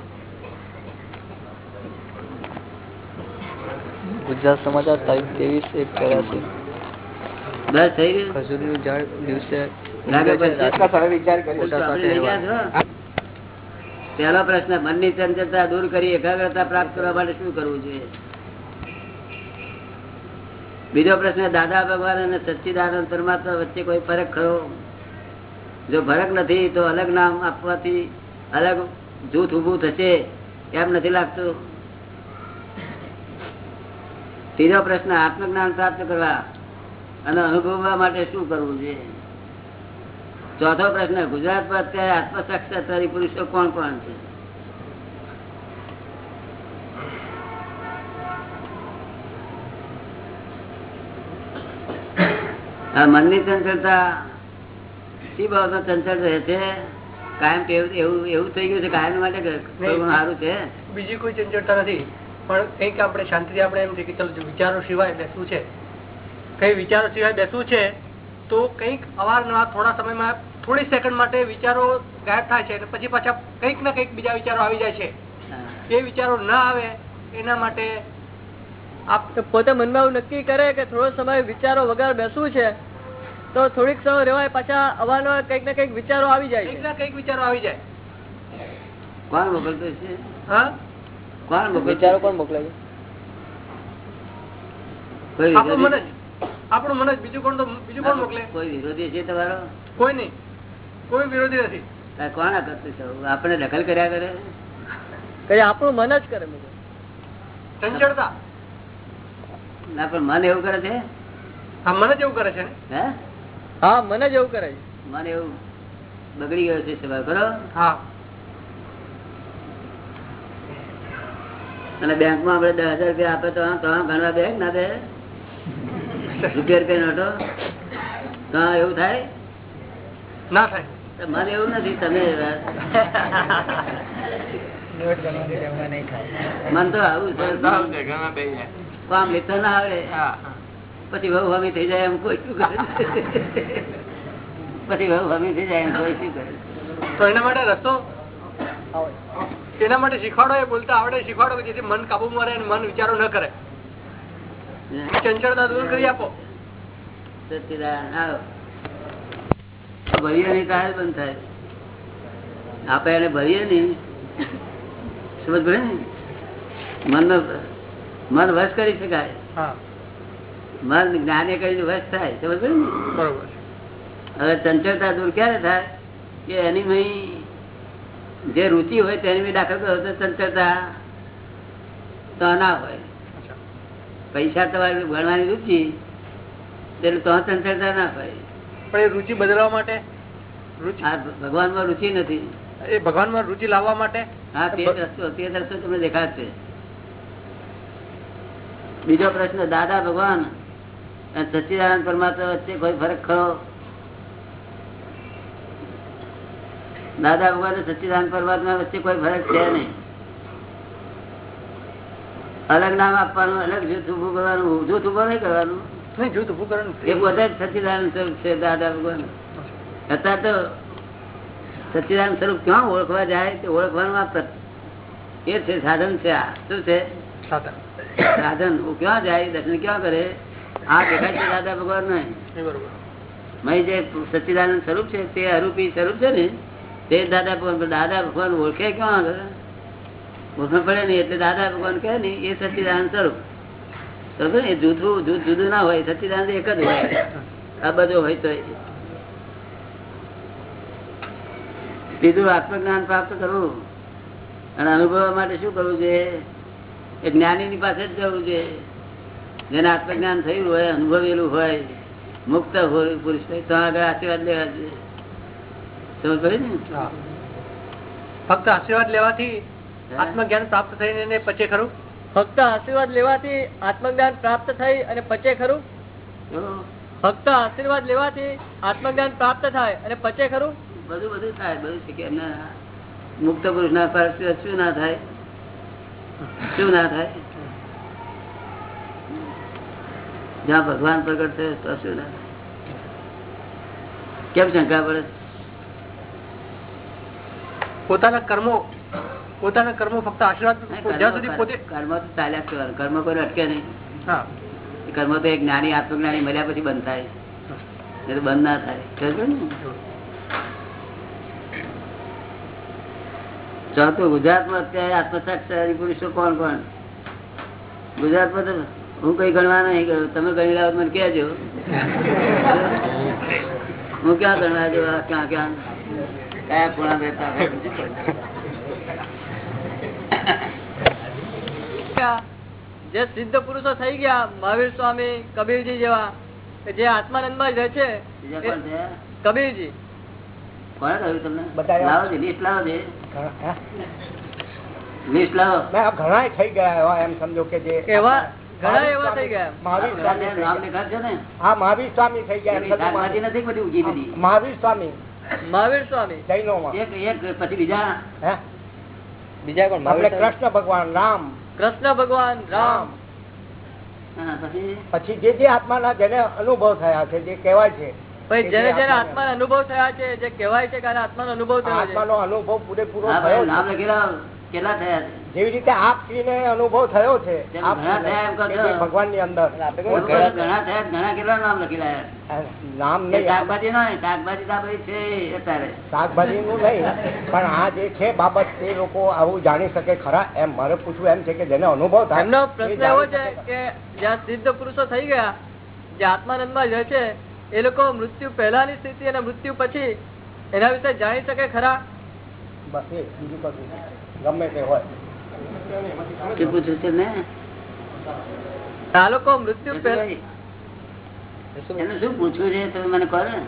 ગુજરાત સમાચાર તારીખ ત્રેવીસ એક ચોરાસી બસ થઈ ગયું? ખજૂરીનું ઝાડ દિવસે? પહેલો પ્રશ્ન મનની ચંચળતા દૂર કરી એકાગ્રતા પ્રાપ્ત કરવા માટે શું કરવું જોઈએ? બીજો પ્રશ્ન દાદા ભગવાન અને સચ્ચિદાનંદ પરમાત્મા વચ્ચે કોઈ ફરક ખરો? જો ફરક નથી તો અલગ નામ આપવાથી અલગ જૂથ ઉભું થશે એમ નથી લાગતું. ત્રીજો પ્રશ્ન આત્મજ્ઞાન પ્રાપ્ત કરવા અને અનુભવવા માટે શું કરવું જોઈએ? ચોથો પ્રશ્ન ગુજરાતમાં અત્યારે આત્મસાક્ષાત્કારી પુરુષો કોણ કોણ છે? આ મનની ચંચળતા શી બાબતનો ચંચળ રહે છે? કાયમ એવું એવું થઈ ગયું છે? કાયમ માટે સારું છે? બીજી કોઈ ચંચળતા નથી. પણ કંઈક આપણે શાંતિથી આપણે એમ છે કે ચલો વિચારો સિવાય બેસવું છે. કઈ વિચારો સિવાય બેસવું છે તો કંઈક અવારનવાર થોડા સમયમાં થોડી સેકન્ડ માટે વિચારો ગાયબ થાય છે અને પછી પાછા કંઈક ને કંઈક બીજા વિચારો આવી જાય છે. એ વિચારો ના આવે એના માટે આપ પોતે મનમાં એવું નક્કી કરે કે થોડો સમય વિચારો વગર બેસવું છે તો થોડીક સમય રહેવાય પાછા અવારનવાર કંઈક ને કંઈક વિચારો આવી જાય કંઈક ને ના કંઈક વિચારો આવી જાય. કોણ મોકલતું છે હા? કોણ વિચારો કોણ મોકલે છે? આપણું મન બીજું કોણ તો બીજું કોણ મોકલે? કોઈ વિરોધી છે તમારો? કોઈ નહીં. કોઈ વિરોધી નથી. કોણ કરતું છે? આપણે દખલ કર્યા કરે? કઈ આપણું મન જ કરે ચંચળતા. ના પણ મન એવું કરે છે? હા મન જ એવું કરે છે હે? હા મને જ એવું કરે છે. મન એવું બગડી ગયો છે સ્વભાવ કરો હા. અને બેંકમાં આપડે દસ હજાર રૂપિયા આપે તો ગણવા બેંક ના બે રૂપિયા રૂપિયા નોટો. તો એવું થાય? ના થાય. મારે એવું નથી તમે મન તો આવું છે કામ લેતો ના આવડે. પછી બહુ હમી થઈ જાય એમ કોઈ શું કરે? પછી બહુ હમી થઈ જાય એમ કોઈ શું કરે? તો એના માટે રસ્તો? એના માટે શીખવાડો એ બોલતા આવડે શીખવાડો કે જેથી મન કાબુમાં રહે મન વિચારો ન કરે. ચંચળતા દૂર કરી આપો. ભરીએ નહીં કાય બંધ થાય. આપણે એને ભરીએ નહીં સમજ ભરે ને? મન મન વશ કરી શકાય. હા. મન જ્ઞાને કરીને વશ થાય. સમજ ભરે ને? બરોબર. હવે ચંચળતા દૂર ક્યારે થાય? કે એની મય જે રુચિ હોય તેની દાખલ કરો તો ચંચળતા તો ના હોય. પૈસા તમારી ભણવાની રુચિ એટલે તો ચંચળતા ના હોય. પણ એ રુચિ બદલવા માટે? ભગવાનમાં રુચિ નથી. એ ભગવાનમાં રુચિ લાવવા માટે? હા તે રસ્તો તે રસ્તો તમને દેખાશે બીજો પ્રશ્ન દાદા ભગવાન અને સચ્ચિદાનંદ પરમાત્મા વચ્ચે કોઈ ફરક ખરો? દાદા ભગવાન અને પરમાત્મા વચ્ચે કોઈ ફરક છે નહીં. અલગ નામ આપવાનું અલગ જૂથ ઉભું કરવાનું જૂથ ઉભું નહીં કરવાનું. જૂથ ઉભું કરવાનું એ બધા જ સચ્ચિદાનંદ સ્વરૂપ છે દાદા ભગવાન. અત્યારે તો સચ્ચિદાનંદ સ્વરૂપ ક્યાં ઓળખવા જાય તે ઓળખવાનું એ છે સાધન છે આ. શું છે? સાધન. હું ક્યાં જાય દર્શન ક્યાં કરે? આ દેખાય છે દાદા ભગવાન મય જે સચ્ચિદાનંદ સ્વરૂપ છે તે અરૂપી સ્વરૂપ છે ને તે દાદા ભગવાન દાદા ભગવાન ઓળખે કેવા આગળ? ઓળખ પડે નહીં, એટલે દાદા ભગવાન કહે ને એ સચિદાન સ્વરૂપ. સમજો ને? જુદું જૂથું જુદું ના હોય સચિદાન એક જ હોય. આ બધો હોય તો સીધું આત્મજ્ઞાન પ્રાપ્ત કરવું અને અનુભવવા માટે શું કરવું જોઈએ? એ જ્ઞાનીની પાસે જ જવું જોઈએ. જેને આત્મજ્ઞાન થયું હોય, અનુભવેલું હોય, મુક્ત હોય, પુરુષ હોય, તો આગળ આશીર્વાદ લેવા જોઈએ. સમજ પડે ને? ફક્ત આશીર્વાદ લેવાથી આત્મજ્ઞાન પ્રાપ્ત થઈને પચે ખરું? ફક્ત આશીર્વાદ લેવાથી આત્મજ્ઞાન પ્રાપ્ત થઈ અને પચે ખરું? ફક્ત આશીર્વાદ લેવાથી આત્મજ્ઞાન પ્રાપ્ત થાય અને પચે ખરું? બધું બધું થાય બધું છે કે એમના મુક્ત પુરુષ ના પર શું ના થાય? શું ના થાય? જ્યાં ભગવાન પ્રગટ થયો તો શું ના થાય? કેમ શંકા પડે પોતાના કર્મો પોતાના કર્મો ફક્ત આશીર્વાદ જ્યાં સુધી પોતે કર્મ તો ચાલ્યા જ કરવાનું કર્મ કોઈ અટકે નહીં. કર્મ તો એક જ્ઞાની આત્મજ્ઞાની મળ્યા પછી બંધ થાય. એ તો બંધ ના થાય. ચોથું ગુજરાતમાં અત્યારે આત્મસાક્ષરી પુરુષો કોણ કોણ? ગુજરાતમાં તો હું કઈ ગણવા નહીં ગયો. તમે ગણી લાવો મને કહેજો. [LAUGHS] હું ક્યાં ગણવા જવું ક્યાં ક્યાં? કયા ખૂણા રહેતા જે સિદ્ધ પુરુષો થઈ ગયા મહાવીર સ્વામી કબીરજી જેવા જે આત્માનંદમાં રહે છે કબીરજી. કોને કહ્યું તમને? લાવો છે લિસ્ટ લાવો છે લિસ્ટ લાવો. ઘણા થઈ ગયા એવા એમ સમજો કે જે એવા ઘણા એવા થઈ ગયા મહાવીર સ્વામી નામ ને? હા મહાવીર સ્વામી થઈ ગયા મહાવીર સ્વામી. મહાવીર સ્વામી. એક એક પછી બીજા? બીજા કોણ? કૃષ્ણ ભગવાન રામ. કૃષ્ણ ભગવાન રામ. પછી? જે જે આત્માના જેને અનુભવ થયા છે જે કહેવાય છે પછી જેને જેને આત્મા- અનુભવ થયા છે જે કહેવાય છે આત્માનો અનુભવ થયો આત્માનો અનુભવ પૂરેપૂરો થયો નામ લખેલા કેટલા થયા છે? જેવી રીતે આપ શ્રીને અનુભવ થયો છે ભગવાનની અંદર. ઘણા થયા ઘણા કેટલા નામ લખેલા નામ નહીં. શાકભાજી ના શાકભાજી છે અત્યારે. શાકભાજી નું નહીં પણ આ જે છે બાબત તે લોકો આવું જાણી શકે ખરા એમ મારે પૂછવું એમ છે કે જેને અનુભવ થાય એમનો પ્રશ્ન એવો છે કે જ્યાં સિદ્ધ પુરુષો થઈ ગયા જે આત્માનંદમાં રહે છે એ લોકો મૃત્યુ પહેલાની સ્થિતિ અને મૃત્યુ પછી એના વિશે જાણી શકે ખરા? બસ એ બીજું કશું ગમે તે હોય. શું પૂછ્યું છે ને આ લોકો મૃત્યુ એને શું પૂછવું છે? તમે મને કહો ને.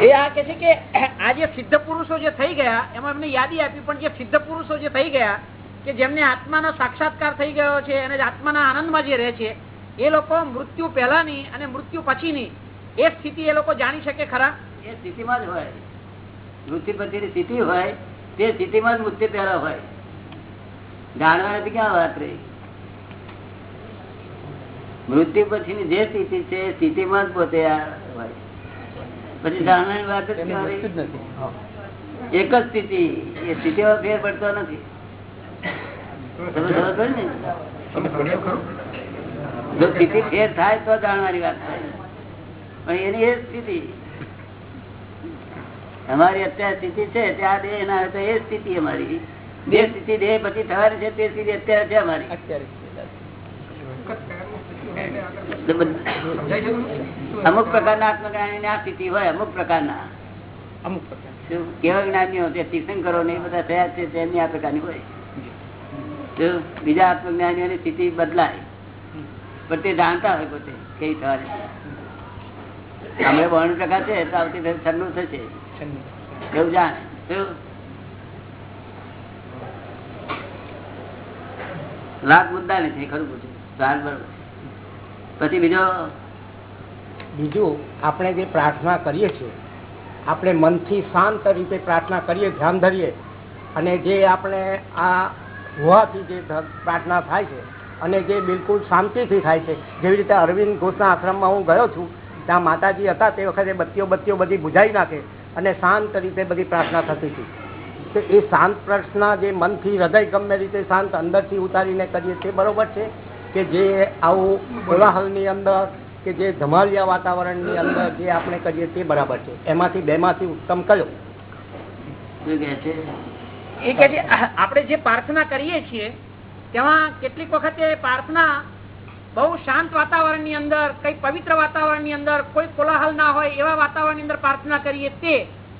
એ આ કે છે કે આ જે સિદ્ધ પુરુષો જે થઈ ગયા એમાં એમને યાદી આપી પણ જે સિદ્ધ પુરુષો જે થઈ ગયા કે જેમને આત્માનો સાક્ષાત્કાર થઈ ગયો છે અને આત્માના આનંદમાં જે રહે છે એ લોકો મૃત્યુ પહેલાની અને મૃત્યુ પછીની એ સ્થિતિ એ લોકો જાણી શકે ખરા? એ સ્થિતિમાં જ હોય. મૃત્યુ પછીની સ્થિતિ હોય તે સ્થિતિમાં જ મુક્તિ પહેલા હોય. જાણવાની ક્યાં વાત રહી. મૃત્યુ પછીની જે સ્થિતિ છે એ સ્થિતિમાં જ પોતે આ હોય. પછી જાણવાની વાત જ ક્યાં રહી? એક જ સ્થિતિ એ સ્થિતિમાં ફેર પડતો નથી. તમે સમજ ને? જો સ્થિતિ ફેર થાય તો જાણવાની વાત થાય. પણ એની એ સ્થિતિ અમારી અત્યારે સ્થિતિ છે ત્યાં દેહ ના તો એ સ્થિતિ અમારી. જે સ્થિતિ દેહ પછી થવાની છે તે સ્થિતિ અત્યારે છે અમારી. અમુક પ્રકારના આત્મજ્ઞાની ની આ સ્થિતિ હોય અમુક પ્રકારના. શું? કેવા જ્ઞાનીઓ તે તીર્થંકરો ને એ બધા થયા છે તેમની આ પ્રકારની હોય? બીજા આત્મજ્ઞાનીઓની સ્થિતિ બદલાય. પણ તે જાણતા હોય પોતે કઈ થવાની છે. અમે બોણ ટકા છે તો આવતી ઠંડુ થશે. એવું જાણે? લાખ મુદ્દા નથી ખરું પૂછ્યું. બરોબર. પછી બીજો? બીજું આપણે જે પ્રાર્થના કરીએ છીએ આપણે મનથી શાંત રીતે પ્રાર્થના કરીએ ધ્યાન ધરીએ અને જે આપણે આ હોવાથી જે પ્રાર્થના થાય છે અને જે બિલકુલ શાંતિથી થાય છે જેવી રીતે અરવિંદ ઘોષના આશ્રમમાં હું ગયો છું ત્યાં માતાજી હતા તે વખતે બત્તીઓ બત્તીઓ બધી બુઝાઈ નાખે અને શાંત રીતે બધી પ્રાર્થના થતી હતી. તો એ શાંત પ્રાર્થના જે મનથી હૃદય ગમે રીતે શાંત અંદરથી ઉતારીને કરીએ તે બરોબર છે કે જે આવું કોલાહલની અંદર કે જે ધમાલિયા વાતાવરણની અંદર જે આપણે કરીએ તે બરાબર છે. એમાંથી બેમાંથી ઉત્તમ કયો? એ કે છે આપણે જે પ્રાર્થના કરીએ છીએ તેમાં કેટલીક વખતે પ્રાર્થના બહુ શાંત વાતાવરણની અંદર કઈ પવિત્ર વાતાવરણની અંદર કોઈ કોલાહલ ના હોય એવા વાતાવરણની અંદર પ્રાર્થના કરીએ તે.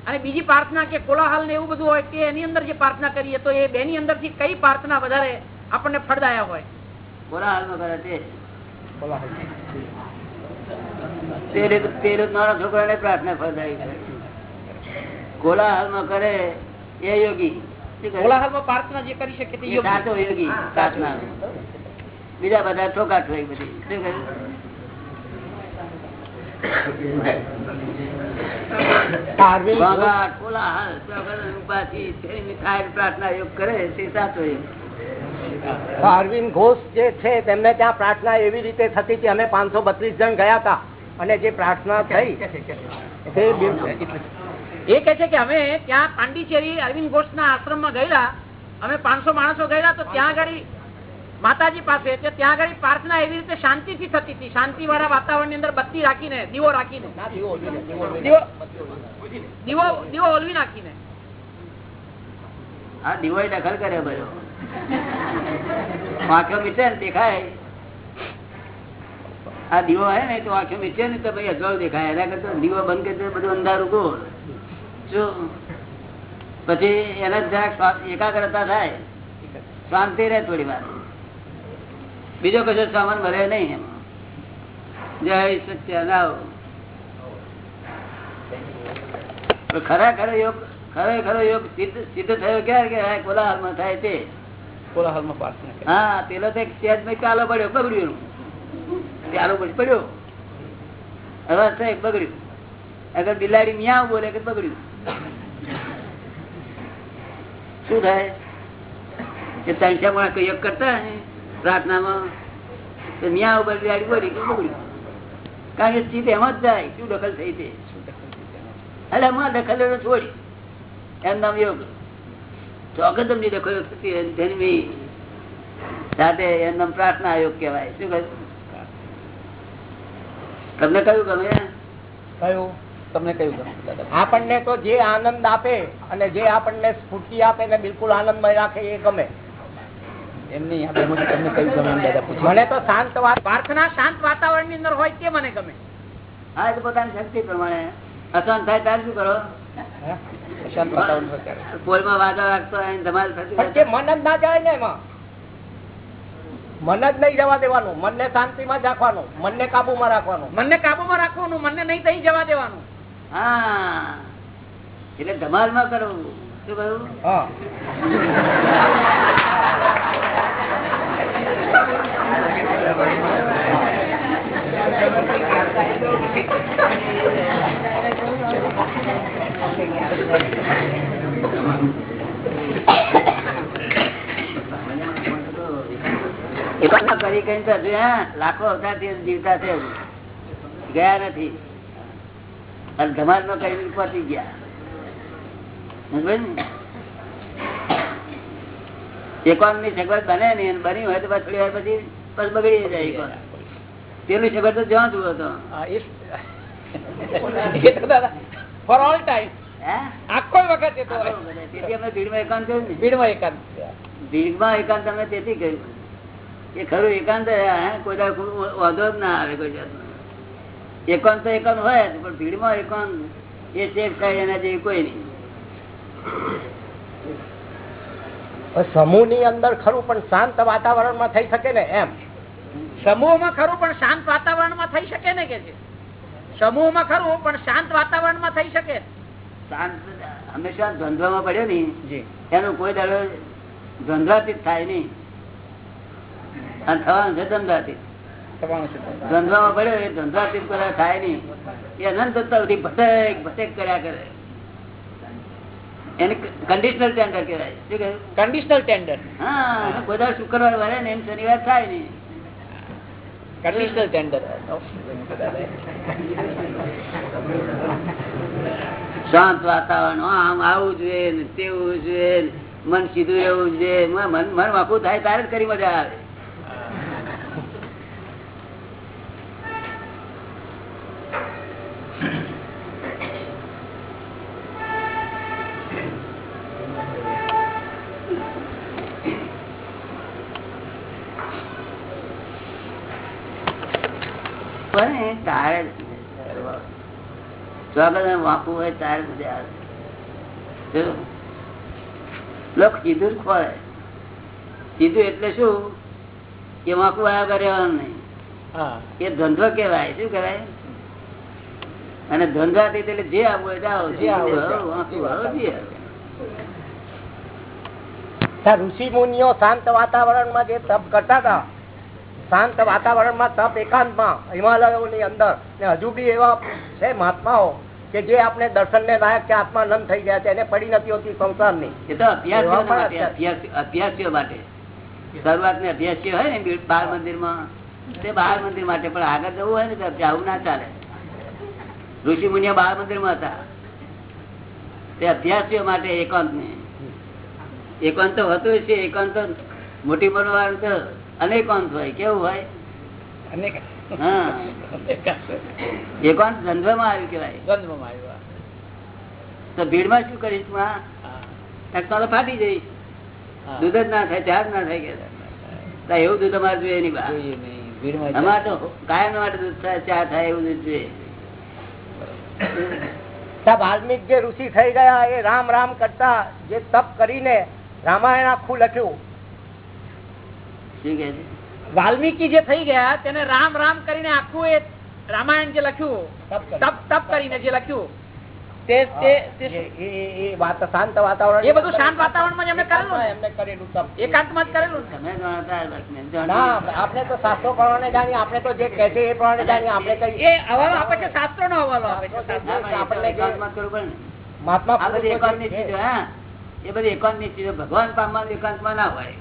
અને બીજી પ્રાર્થના કે કોલાહલ ને એવું બધું હોય તે એની અંદર જે પ્રાર્થના કરીએ તો એ બેની અંદરથી કઈ પ્રાર્થના વધારે આપણને ફળદાયા હોય? તે કોલાહલ પ્રાર્થના ફળદાયી છે કોલાહલમાં કરે એ યોગી. કોલાહલમાં પ્રાર્થના જે કરી શકે તે સાચો યોગી પ્રાર્થના બીજા બધા ઠોકાઠ હોય બધી? અરવિંદ ઘોષ- અરવિંદ જે છે તેમને ત્યાં પ્રાર્થના એવી રીતે થતી હતી અમે પાંચસો બત્રીસ જણ ગયા હતા અને જે પ્રાર્થના થઈ એ કે છે કે અમે ત્યાં પાંડિચેરી અરવિંદ ઘોષ ના આશ્રમમાં ગયેલા અમે પાંચસો માણસો ગયેલા તો ત્યાં આગળ માતાજી પાસે એટલે ત્યાં આગળ પ્રાર્થના એવી રીતે શાંતિ થી થતી હતી. શાંતિ વાળા વાતાવરણની અંદર બત્તી રાખીને દીવો રાખીને. દીવો દીવો દીવો ઓલવી નાખીને. આ દીવો દખલ કરે બધો. આંખો મીચે ને દેખાય. આ દીવો હે ને તો આંખો મીચે ને તો ભાઈ અજવાળું દેખાય. એના કરતા દીવો બંધ કરી દે બધું અંધારું ગોળ જો. પછી એને જરાક એકાગ્રતા થાય. શાંતિ રહે થોડી વાર. બીજો કશો સામાન ભરે નહીં જય સત્યનાવ ખરેખર યોગ ખરેખરો યોગ સિદ્ધ સિદ્ધ થયો ક્યારે કે કોલાહલમાં થાય તે. કોલાહલમાં કરી. હા પેલો તો સ્ટેજમાં પ્યાલો પડ્યો બગડ્યું. પ્યાલો પછી પડ્યો. અવાજ થાય બગડ્યું. અગર બિલાડી મિયા બોલે કે બગડ્યું. શું થાય? કે ત્રણસો માણસ કોઈ યોગ કરતા હોય ને પ્રાર્થનામાં ન્યા ઉપર બોલે બિલાડી બોલી કે બગડ્યું કારણ કે ચીત એમાં જ જાય શું દખલ થઈ તે એટલે એમાં દખલ એને છોડી. એમ નામ યોગ. ચોક્કસ તમને દખલ થતી જન્મી સાથે એમ નામ પ્રાર્થના યોગ કહેવાય. શું કહ્યું? તમને કયું ગમે? કયું? તમને કયું ગમે? આપણને તો જે આનંદ આપે અને જે આપણને સ્ફૂર્તિ આપે ને બિલકુલ આનંદમય રાખે એ ગમે. એમની તમને કયું ગમે દાદા મને તો શાંત પ્રાર્થના શાંત વાતાવરણની અંદર હોય તે મને ગમે. હા એ તો પોતાની શક્તિ પ્રમાણે. અશાંત થાય ત્યારે શું કરો? શાંત વાતાવરણ હોય ત્યારે. પોલમાં વાદા રાખતો હોય ને તમારે થતું પણ મન જ ને એમાં મન નહીં જવા દેવાનું મનને શાંતિમાં જ રાખવાનું મનને કાબુમાં રાખવાનું. મનને કાબુમાં રાખવાનું મનને નહીં થઈ જવા દેવાનું. હા એટલે ધમાલમાં કરવું શું કહ્યું હા એ પણ લાખો અવતારથી જીવતા છે ગયા નથી. અને ધમાલમાં કઈ પહોંચી ગયા? ની? સગવડ બને નહીં બની હોય તો પછી પછી બગડી જાય પેલું પેલી સગવડ તો જુઓ તો. ફોર ઓલ ટાઈમ આખો વખત હોય. તેથી અમે ભીડમાં એકાંત કહ્યું ને. ભીડમાં એકાંત ભીડમાં એકાંત અમે તેથી કહ્યું એ ખરું એકાંત કોઈ વાંધો જ ના આવે કોઈ જાતનો. એકાંત તો એકાંત હોય જ, પણ ભીડમાં એકાંત એ ચેક થાય એના જેવી કોઈ નહીં. સમૂહની અંદર ખરું પણ શાંત વાતાવરણમાં થઈ શકે ને એમ. સમૂહમાં ખરું પણ શાંત વાતાવરણમાં થઈ શકે ને કે છે? સમૂહમાં ખરું પણ શાંત વાતાવરણમાં થઈ શકે? શાંત હંમેશા દ્વંદ્વમાં પડ્યો ને એનો કોઈ દાડો ધંધાથી થાય નહીં. અને થવાનું છે ધંધાથી છે પડ્યો એ ધંધાથી થાય નહીં. એ અનંત સુધી ભટેક ભટેક કર્યા કરે. એને કન્ડિશનલ ટેન્ડર કહેવાય. શું કન્ડિશનલ ટેન્ડર હા બધા શુક્રવાર વરે ને એમ શનિવાર થાય નહીં. કન્ડિશનલ ટેન્ડર શાંત વાતાવરણ આમ આવું જોઈએ ને તેવું જોઈએ મન સીધું રહેવું જોઈએ. મન મન વાંકું થાય તારે જ કરી મજા આવે. પણ એ તારે સ્વાગત વાંકું હોય તારે મજા આવે. લોકો સીધું જ ખોળે સીધું એટલે શું? કે વાંકું આવ્યા કરવાનું નહીં. એ ધંધો કેવાય શું કહેવાય? અને ધંધાથી એટલે જે આવું હોય આવો. જે આવો. ઋષિ મુનિઓ શાંત વાતાવરણમાં જે તપ કરતા હતા શાંત વાતાવરણમાં તપ એકાંતમાં હિમાલયોની અંદર. ને હજુ બી એવા છે મહાત્માઓ કે જે આપણે દર્શનને લાયક કે આત્માનંદ થઈ ગયા છે એને પડી નથી હોતી સંસારની. એ તો અભ્યાસીઓ માટે શરૂઆત ને અભ્યાસીઓ હોય ને બી- બાળ મંદિર તે બાળ મંદિર માટે પણ આગળ જવું હોય ને તો આવું ના ચાલે. ઋષિ મુનિયા બાળ મંદિરમાં હતા. તે અભ્યાસીઓ માટે એકાંત ને એકાંત તો હોતું છે એકાંત મોટી બનવાનું તો અનેકાંત હોય કેવું હોય? એકાંત ધંધમાં આવ્યું કેવાય દ્વંદ્વમાં આવ્યું તો ભીડમાં શું કરીશ? ફાટી જઈશ. દૂધ જ ના થાય ચાર ના થાય કે. એવું દૂધ અમારે જોઈએ નહીં બા. અમારે તો કાયમ માટે દૂધ થાય ચા થાય એવું દૂધ જોઈએ. વાલ્મીક જે ઋષિ થઈ ગયા એ રામ રામ કરતા જે તપ કરીને રામાયણ આખું લખ્યું. શું કે છે વાલ્મીકી જે થઈ ગયા તેને રામ રામ કરીને આખું એ રામાયણ જે લખ્યું તપ. તપ કરીને જે લખ્યું તે તે- તે એ- એ- એ વાત શાંત વાતાવરણ એ બધું શાંત વાતાવરણમાં એમને કરેલું ને. એમને કરેલું તપ એકાંતમાં જ કરેલું તમે જાણતા જાણ્યું. આપણે તો શાસ્ત્રો પ્રમાણે જાણીએ આપણે તો જે કહે છે એ પ્રમાણે જાણીએ આપણે કહીએ એ હવાલો આપે છે શાસ્ત્રો નો હવાલો આપે છે ના, પણ એ આપણને જે- એકાંતમાં જ કરવું પડે ને. મહાત્મા આ બધી પુરુષો એકાંતની ચીજો. એ. ભગવાન પામવાનું એકાંતમાં ના હોય